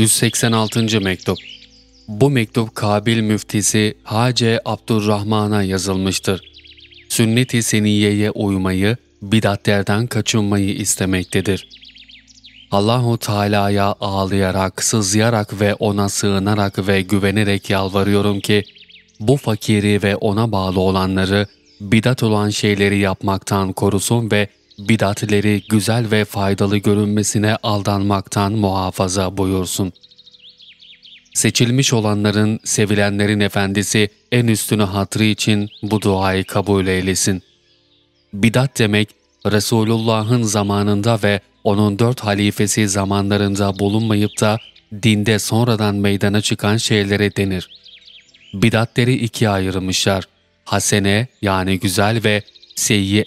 186. Mektup Bu mektup Kabil müftisi Hace Abdurrahman'a yazılmıştır. Sünnet-i seniyeye uymayı, bidatlerden kaçınmayı istemektedir. Allahu Teala'ya ağlayarak, sızlayarak ve ona sığınarak ve güvenerek yalvarıyorum ki, bu fakiri ve ona bağlı olanları, bidat olan şeyleri yapmaktan korusun ve bidatleri güzel ve faydalı görünmesine aldanmaktan muhafaza buyursun. Seçilmiş olanların, sevilenlerin efendisi en üstünü hatrı için bu duayı kabul eylesin. Bidat demek, Resulullah'ın zamanında ve onun dört halifesi zamanlarında bulunmayıp da dinde sonradan meydana çıkan şeylere denir. Bidatleri ikiye ayırmışlar. Hasene yani güzel ve seyyiye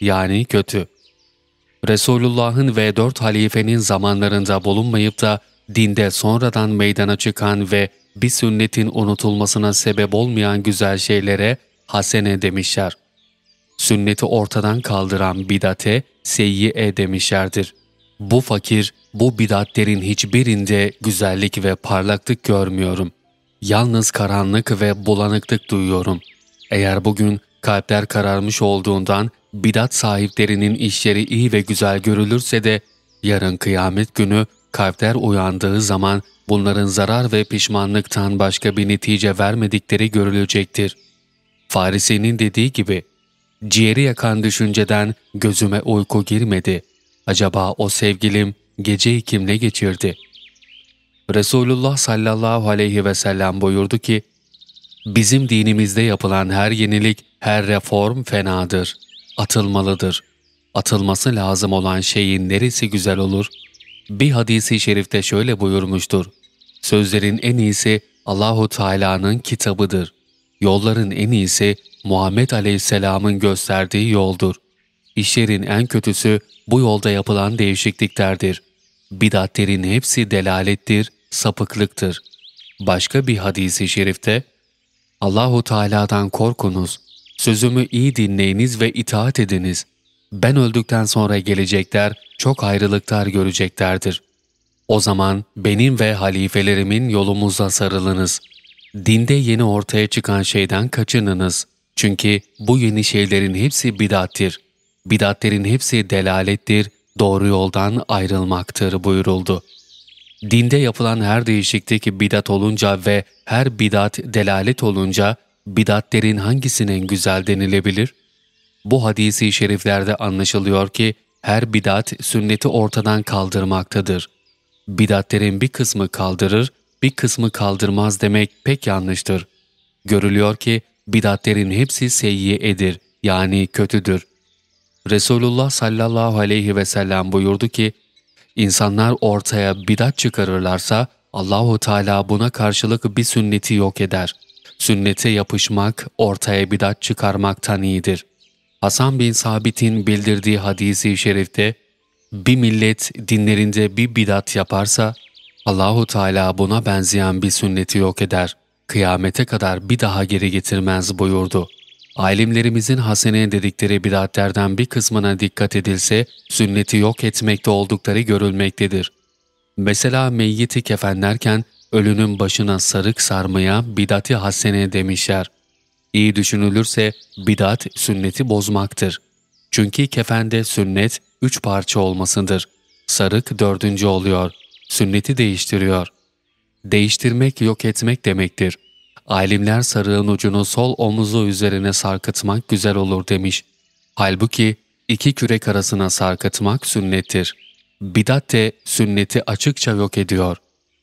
yani kötü. Resulullah'ın ve dört halifenin zamanlarında bulunmayıp da dinde sonradan meydana çıkan ve bir sünnetin unutulmasına sebep olmayan güzel şeylere hasene demişler. Sünneti ortadan kaldıran bidate seyyiye demişlerdir. Bu fakir, bu bidatlerin hiçbirinde güzellik ve parlaklık görmüyorum. Yalnız karanlık ve bulanıklık duyuyorum. Eğer bugün kalpler kararmış olduğundan bidat sahiplerinin işleri iyi ve güzel görülürse de yarın kıyamet günü kalpler uyandığı zaman bunların zarar ve pişmanlıktan başka bir netice vermedikleri görülecektir. Farisi'nin dediği gibi, ciğeri yakan düşünceden gözüme uyku girmedi. Acaba o sevgilim geceyi kimle geçirdi? Resulullah sallallahu aleyhi ve sellem buyurdu ki, Bizim dinimizde yapılan her yenilik, her reform fenadır, atılmalıdır. Atılması lazım olan şeyin neresi güzel olur? Bir hadisi şerifte şöyle buyurmuştur. Sözlerin en iyisi Allahu Teala'nın kitabıdır. Yolların en iyisi Muhammed Aleyhisselam'ın gösterdiği yoldur. İşlerin en kötüsü bu yolda yapılan değişikliklerdir. Bidatlerin hepsi delalettir, sapıklıktır. Başka bir hadisi şerifte Allahu Teala'dan korkunuz, sözümü iyi dinleyiniz ve itaat ediniz. Ben öldükten sonra gelecekler çok ayrılıklar göreceklerdir. O zaman benim ve halifelerimin yolumuza sarılınız. Dinde yeni ortaya çıkan şeyden kaçınınız. Çünkü bu yeni şeylerin hepsi bidattir. Bidatlerin hepsi delalettir, doğru yoldan ayrılmaktır buyuruldu. Dinde yapılan her değişiklik bidat olunca ve her bidat delalet olunca bidatlerin hangisinin güzel denilebilir? Bu hadisi şeriflerde anlaşılıyor ki her bidat sünneti ortadan kaldırmaktadır. Bidatlerin bir kısmı kaldırır, bir kısmı kaldırmaz demek pek yanlıştır. Görülüyor ki bidatlerin hepsi seyyiyedir yani kötüdür. Resulullah sallallahu aleyhi ve sellem buyurdu ki, İnsanlar ortaya bidat çıkarırlarsa Allahu Teala buna karşılık bir sünneti yok eder. Sünnete yapışmak ortaya bidat çıkarmaktan iyidir. Hasan bin Sabit'in bildirdiği hadisi şerifte bir millet dinlerinde bir bidat yaparsa Allahu Teala buna benzeyen bir sünneti yok eder. Kıyamete kadar bir daha geri getirmez buyurdu. Alimlerimizin hasene dedikleri bidatlerden bir kısmına dikkat edilse, sünneti yok etmekte oldukları görülmektedir. Mesela meyyiti kefenlerken ölünün başına sarık sarmaya bidati hasene demişler. İyi düşünülürse bidat sünneti bozmaktır. Çünkü kefende sünnet üç parça olmasıdır. Sarık dördüncü oluyor. Sünneti değiştiriyor. Değiştirmek yok etmek demektir. Alimler sarığın ucunu sol omuzu üzerine sarkıtmak güzel olur demiş. Halbuki iki kürek arasına sarkıtmak sünnettir. Bidat de sünneti açıkça yok ediyor.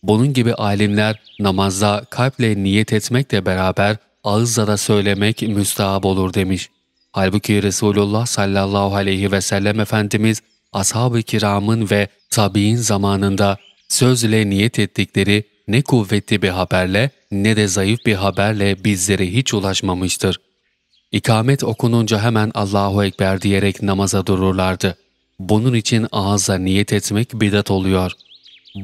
Bunun gibi alimler namazda kalple niyet etmekle beraber ağızla da söylemek müstahap olur demiş. Halbuki Resulullah sallallahu aleyhi ve sellem Efendimiz ashab-ı kiramın ve tabi'in zamanında sözle niyet ettikleri ne kuvvetli bir haberle ne de zayıf bir haberle bizlere hiç ulaşmamıştır. İkamet okununca hemen Allahu Ekber diyerek namaza dururlardı. Bunun için ağızla niyet etmek bidat oluyor.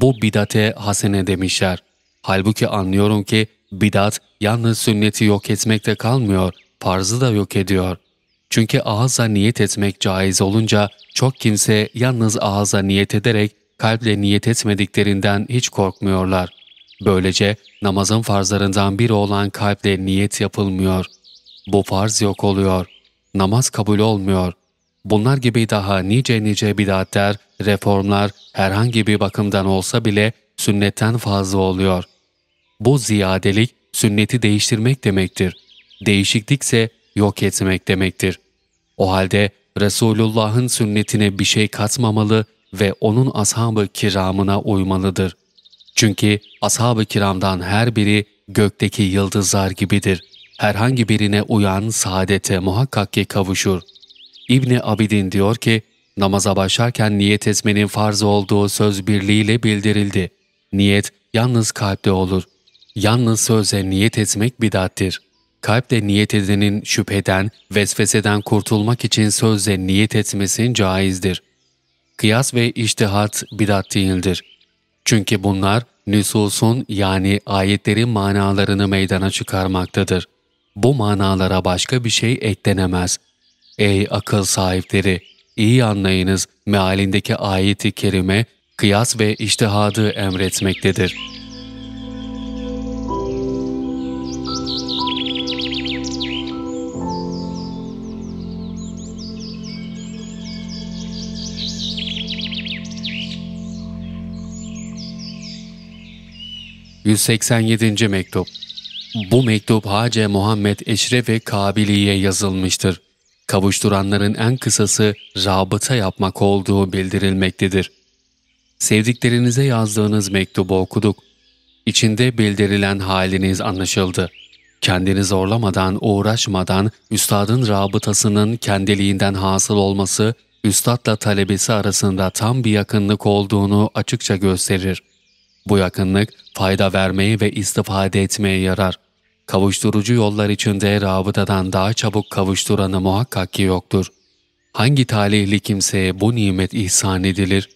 Bu bidate hasene demişler. Halbuki anlıyorum ki bidat yalnız sünneti yok etmekte kalmıyor, farzı da yok ediyor. Çünkü ağızla niyet etmek caiz olunca çok kimse yalnız ağızla niyet ederek kalple niyet etmediklerinden hiç korkmuyorlar. Böylece namazın farzlarından biri olan kalple niyet yapılmıyor. Bu farz yok oluyor. Namaz kabul olmuyor. Bunlar gibi daha nice nice bidatler, reformlar herhangi bir bakımdan olsa bile sünnetten fazla oluyor. Bu ziyadelik sünneti değiştirmek demektir. Değişiklikse yok etmek demektir. O halde Resulullah'ın sünnetine bir şey katmamalı ve onun ashab-ı kiramına uymalıdır. Çünkü ashab-ı kiramdan her biri gökteki yıldızlar gibidir. Herhangi birine uyan saadete muhakkak ki kavuşur. İbni Abidin diyor ki, namaza başlarken niyet etmenin farz olduğu söz birliğiyle bildirildi. Niyet yalnız kalpte olur. Yalnız sözle niyet etmek bidattir. Kalple niyet edenin şüpheden, vesveseden kurtulmak için sözle niyet etmesin caizdir. Kıyas ve iştihat bidat değildir. Çünkü bunlar nüsusun yani ayetlerin manalarını meydana çıkarmaktadır. Bu manalara başka bir şey eklenemez. Ey akıl sahipleri! iyi anlayınız mealindeki ayeti kerime kıyas ve iştihadı emretmektedir. 187. Mektup Bu mektup Hace Muhammed Eşrefe Kabili'ye yazılmıştır. Kavuşturanların en kısası rabıta yapmak olduğu bildirilmektedir. Sevdiklerinize yazdığınız mektubu okuduk. İçinde bildirilen haliniz anlaşıldı. Kendini zorlamadan, uğraşmadan, üstadın rabıtasının kendiliğinden hasıl olması, üstadla talebesi arasında tam bir yakınlık olduğunu açıkça gösterir.'' Bu yakınlık fayda vermeye ve istifade etmeye yarar. Kavuşturucu yollar içinde rabıtadan daha çabuk kavuşturanı muhakkak ki yoktur. Hangi talihli kimseye bu nimet ihsan edilir?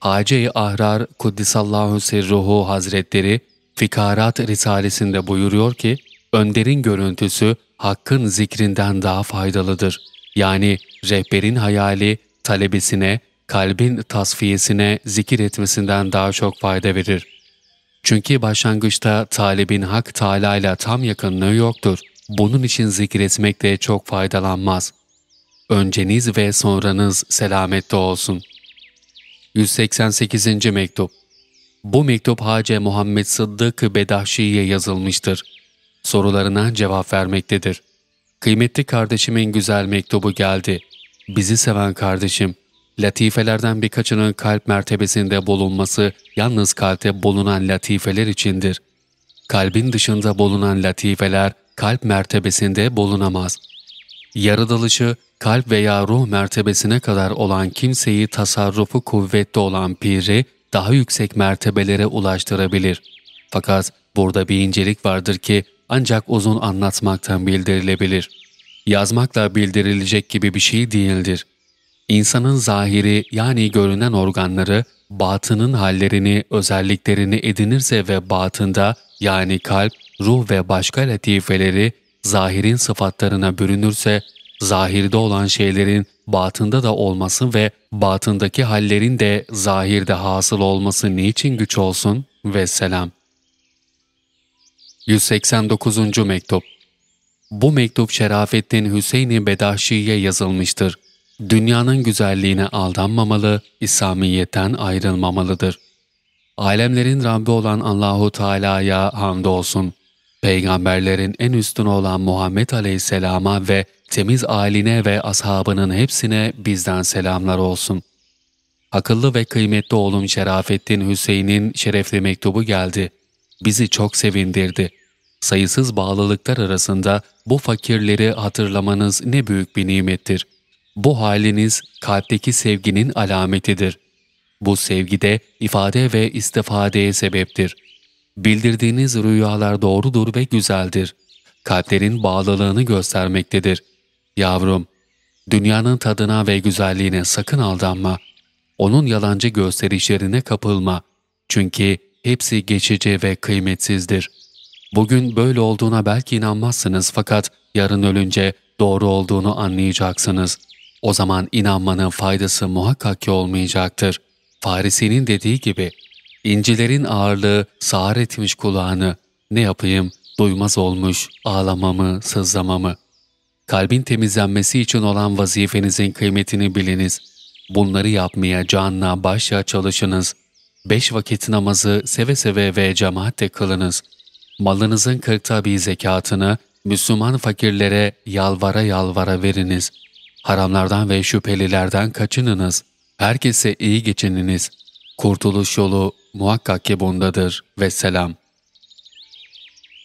Hace-i Ahrar Kuddisallahu Sirruhu Hazretleri Fikarat Risalesinde buyuruyor ki, önderin görüntüsü hakkın zikrinden daha faydalıdır. Yani rehberin hayali talebesine, kalbin tasfiyesine zikir etmesinden daha çok fayda verir. Çünkü başlangıçta talibin Hak Teala tam yakınlığı yoktur. Bunun için zikir etmekte çok faydalanmaz. Önceniz ve sonranız selamette olsun. 188. Mektup Bu mektup Hace Muhammed Sıddık Bedahşi'ye yazılmıştır. Sorularına cevap vermektedir. Kıymetli kardeşimin güzel mektubu geldi. Bizi seven kardeşim, latifelerden birkaçının kalp mertebesinde bulunması yalnız kalpte bulunan latifeler içindir. Kalbin dışında bulunan latifeler kalp mertebesinde bulunamaz. Yaratılışı kalp veya ruh mertebesine kadar olan kimseyi tasarrufu kuvvetli olan piri daha yüksek mertebelere ulaştırabilir. Fakat burada bir incelik vardır ki ancak uzun anlatmaktan bildirilebilir. Yazmakla bildirilecek gibi bir şey değildir. İnsanın zahiri yani görünen organları, batının hallerini, özelliklerini edinirse ve batında yani kalp, ruh ve başka latifeleri zahirin sıfatlarına bürünürse, zahirde olan şeylerin batında da olması ve batındaki hallerin de zahirde hasıl olması niçin güç olsun? ve selam. 189. Mektup Bu mektup Şerafettin Hüseyin-i Bedahşi'ye yazılmıştır dünyanın güzelliğine aldanmamalı, İslamiyet'ten ayrılmamalıdır. Alemlerin Rabbi olan Allahu Teala'ya hamdolsun. Peygamberlerin en üstün olan Muhammed Aleyhisselam'a ve temiz aline ve ashabının hepsine bizden selamlar olsun. Akıllı ve kıymetli oğlum Şerafettin Hüseyin'in şerefli mektubu geldi. Bizi çok sevindirdi. Sayısız bağlılıklar arasında bu fakirleri hatırlamanız ne büyük bir nimettir.'' Bu haliniz kalpteki sevginin alametidir. Bu sevgide ifade ve istifadeye sebeptir. Bildirdiğiniz rüyalar doğrudur ve güzeldir. Kalplerin bağlılığını göstermektedir. Yavrum, dünyanın tadına ve güzelliğine sakın aldanma. Onun yalancı gösterişlerine kapılma. Çünkü hepsi geçici ve kıymetsizdir. Bugün böyle olduğuna belki inanmazsınız fakat yarın ölünce doğru olduğunu anlayacaksınız.'' O zaman inanmanın faydası muhakkak ki olmayacaktır. Farisi'nin dediği gibi, incilerin ağırlığı sağır etmiş kulağını, ne yapayım, duymaz olmuş ağlamamı, sızlamamı. Kalbin temizlenmesi için olan vazifenizin kıymetini biliniz. Bunları yapmaya canla başla çalışınız. Beş vakit namazı seve seve ve cemaatle kılınız. Malınızın kırkta bir zekatını Müslüman fakirlere yalvara yalvara veriniz. Haramlardan ve şüphelilerden kaçınınız. Herkese iyi geçininiz. Kurtuluş yolu muhakkak ki bundadır. Vesselam.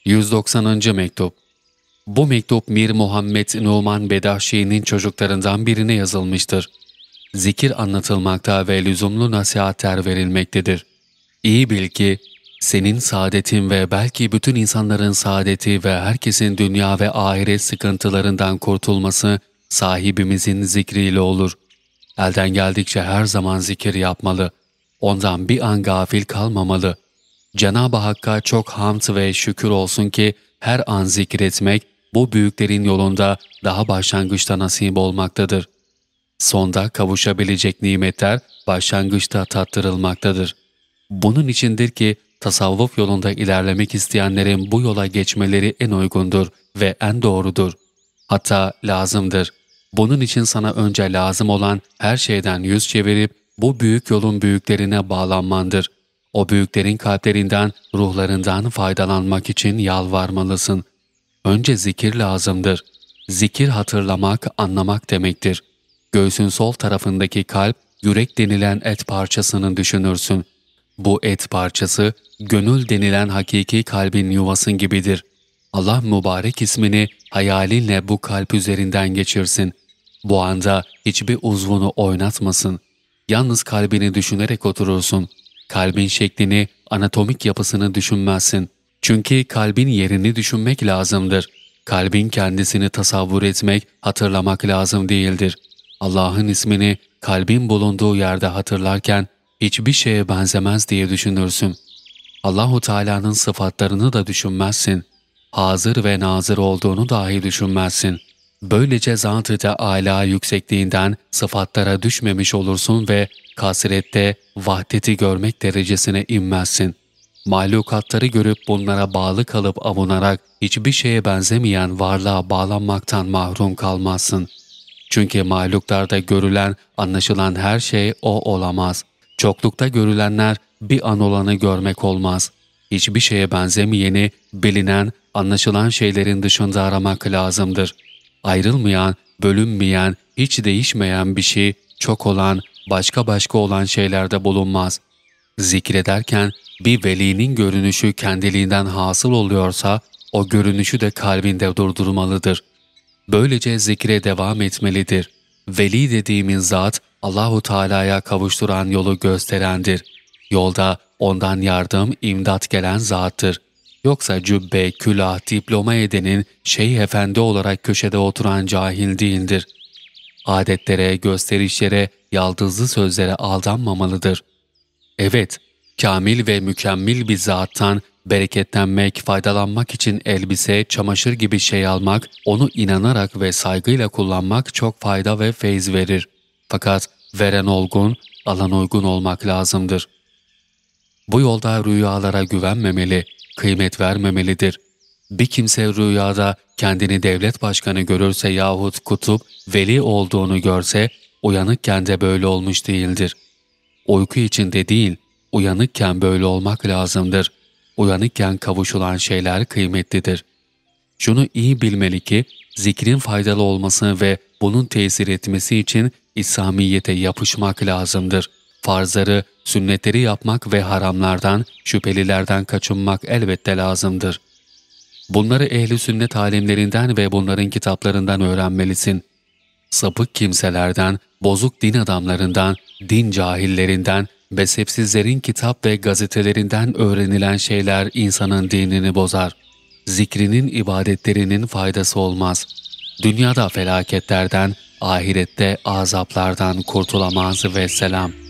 190. Mektup Bu mektup Mir Muhammed Numan Bedahşi'nin çocuklarından birine yazılmıştır. Zikir anlatılmakta ve lüzumlu nasihatler verilmektedir. İyi bil ki, senin saadetin ve belki bütün insanların saadeti ve herkesin dünya ve ahiret sıkıntılarından kurtulması sahibimizin zikriyle olur. Elden geldikçe her zaman zikir yapmalı. Ondan bir an gafil kalmamalı. Cenab-ı Hakk'a çok hamd ve şükür olsun ki her an zikretmek bu büyüklerin yolunda daha başlangıçta nasip olmaktadır. Sonda kavuşabilecek nimetler başlangıçta tattırılmaktadır. Bunun içindir ki tasavvuf yolunda ilerlemek isteyenlerin bu yola geçmeleri en uygundur ve en doğrudur. Hatta lazımdır. Bunun için sana önce lazım olan her şeyden yüz çevirip bu büyük yolun büyüklerine bağlanmandır. O büyüklerin kalplerinden, ruhlarından faydalanmak için yalvarmalısın. Önce zikir lazımdır. Zikir hatırlamak, anlamak demektir. Göğsün sol tarafındaki kalp, yürek denilen et parçasını düşünürsün. Bu et parçası, gönül denilen hakiki kalbin yuvasın gibidir. Allah mübarek ismini hayalinle bu kalp üzerinden geçirsin. Bu anda hiçbir uzvunu oynatmasın. Yalnız kalbini düşünerek oturursun. Kalbin şeklini, anatomik yapısını düşünmezsin. Çünkü kalbin yerini düşünmek lazımdır. Kalbin kendisini tasavvur etmek, hatırlamak lazım değildir. Allah'ın ismini kalbin bulunduğu yerde hatırlarken hiçbir şeye benzemez diye düşünürsün. Allahu Teala'nın sıfatlarını da düşünmezsin. Hazır ve nazır olduğunu dahi düşünmezsin. Böylece zat-ı Teala yüksekliğinden sıfatlara düşmemiş olursun ve kasrette vahdeti görmek derecesine inmezsin. Mahlukatları görüp bunlara bağlı kalıp avunarak hiçbir şeye benzemeyen varlığa bağlanmaktan mahrum kalmazsın. Çünkü mahluklarda görülen, anlaşılan her şey o olamaz. Çoklukta görülenler bir an olanı görmek olmaz. Hiçbir şeye benzemeyeni, bilinen, anlaşılan şeylerin dışında aramak lazımdır. Ayrılmayan, bölünmeyen, hiç değişmeyen bir şey, çok olan, başka başka olan şeylerde bulunmaz. Zikrederken bir velinin görünüşü kendiliğinden hasıl oluyorsa, o görünüşü de kalbinde durdurmalıdır. Böylece zikre devam etmelidir. Veli dediğimiz zat, Allahu Teala'ya kavuşturan yolu gösterendir. Yolda ondan yardım, imdat gelen zattır. Yoksa cübbe, külah, diploma edenin şeyh efendi olarak köşede oturan cahil değildir. Adetlere, gösterişlere, yaldızlı sözlere aldanmamalıdır. Evet, kamil ve mükemmel bir zattan bereketlenmek, faydalanmak için elbise, çamaşır gibi şey almak, onu inanarak ve saygıyla kullanmak çok fayda ve feyz verir. Fakat veren olgun, alan uygun olmak lazımdır. Bu yolda rüyalara güvenmemeli, kıymet vermemelidir. Bir kimse rüyada kendini devlet başkanı görürse yahut kutup, veli olduğunu görse, uyanıkken de böyle olmuş değildir. Uyku içinde değil, uyanıkken böyle olmak lazımdır. Uyanıkken kavuşulan şeyler kıymetlidir. Şunu iyi bilmeli ki, zikrin faydalı olması ve bunun tesir etmesi için İslamiyete yapışmak lazımdır. Farzları, sünnetleri yapmak ve haramlardan, şüphelilerden kaçınmak elbette lazımdır. Bunları ehli sünnet alimlerinden ve bunların kitaplarından öğrenmelisin. Sapık kimselerden, bozuk din adamlarından, din cahillerinden, mezhepsizlerin kitap ve gazetelerinden öğrenilen şeyler insanın dinini bozar. Zikrinin ibadetlerinin faydası olmaz. Dünyada felaketlerden, ahirette azaplardan kurtulamaz ve selam.